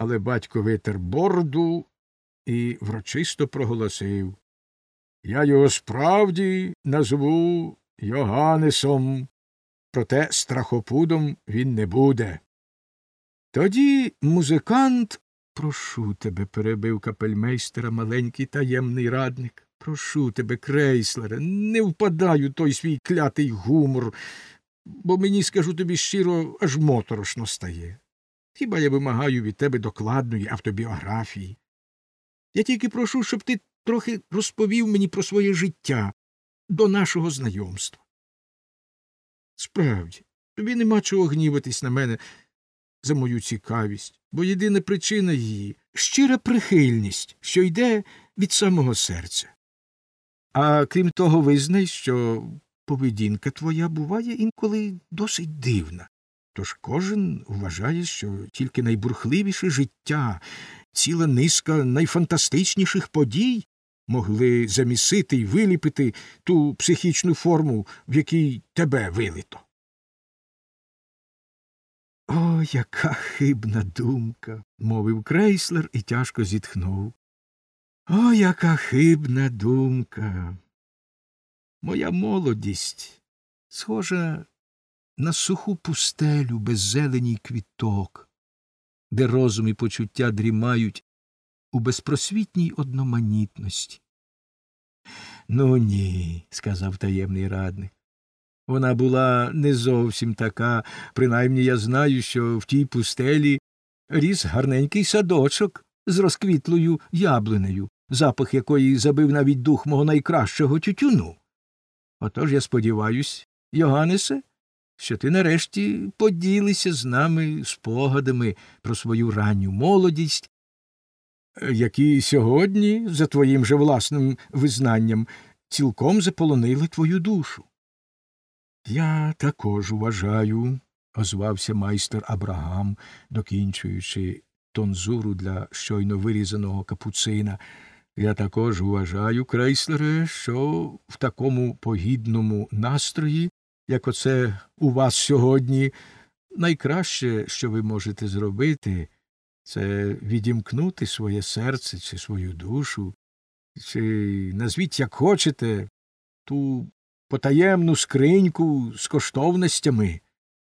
але батько витер бороду і врочисто проголосив Я його справді назву Йоганнесом, проте страхопудом він не буде. Тоді музикант, прошу тебе, перебив капельмейстера маленький таємний радник. Прошу тебе, крейслере, не впадай у той свій клятий гумор, бо мені, скажу тобі щиро, аж моторошно стає. Хіба я вимагаю від тебе докладної автобіографії? Я тільки прошу, щоб ти трохи розповів мені про своє життя до нашого знайомства. Справді, тобі нема чого гніватись на мене за мою цікавість, бо єдина причина її щира прихильність, що йде від самого серця. А крім того, визнай, що поведінка твоя буває інколи досить дивна. Тож кожен вважає, що тільки найбурхливіше життя, ціла низка найфантастичніших подій могли замісити й виліпити ту психічну форму, в якій тебе вилито. О, яка хибна думка, мовив крейслер і тяжко зітхнув. О, яка хибна думка. Моя молодість схожа на суху пустелю без зелені квіток, де розум і почуття дрімають у безпросвітній одноманітності. Ну, ні, сказав таємний радник. Вона була не зовсім така, принаймні я знаю, що в тій пустелі ріс гарненький садочок з розквітлою яблунею, запах якої забив навіть дух мого найкращого тютюну. Отож я сподіваюсь, Йоганнесе, що ти нарешті поділися з нами спогадами про свою ранню молодість, які сьогодні, за твоїм же власним визнанням, цілком заполонили твою душу. Я також вважаю, озвався майстер Абрагам, докінчуючи тонзуру для щойно вирізаного капуцина. Я також вважаю, крейслере, що в такому погідному настрої, як оце у вас сьогодні, найкраще, що ви можете зробити, це відімкнути своє серце чи свою душу, чи назвіть, як хочете, ту потаємну скриньку з коштовностями,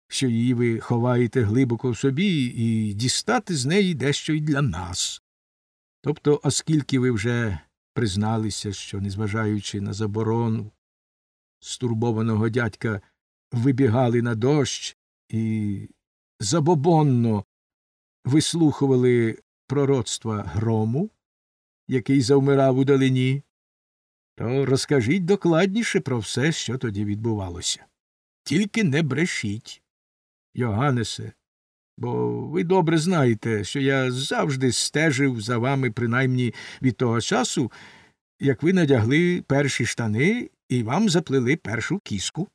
що її ви ховаєте глибоко в собі, і дістати з неї дещо й для нас. Тобто, оскільки ви вже призналися, що, незважаючи на заборону стурбованого дядька, вибігали на дощ і забобонно вислухували пророцтва грому, який завмирав у далині, то розкажіть докладніше про все, що тоді відбувалося. Тільки не брешіть, Йоганнесе, бо ви добре знаєте, що я завжди стежив за вами принаймні від того часу, як ви надягли перші штани і вам заплели першу кіску.